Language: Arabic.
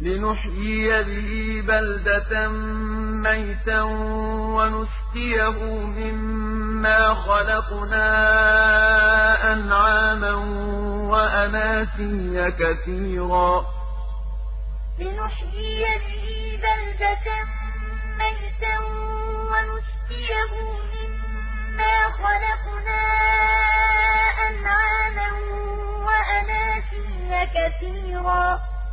لنحيي به بلدة ميتا ونسقيه مما خلقنا أنعاما وأناسيا كثيرا. لنحيي به بلدة ميتا ونسقيه مما خلقنا أنعاما وأناسيا كثيرا.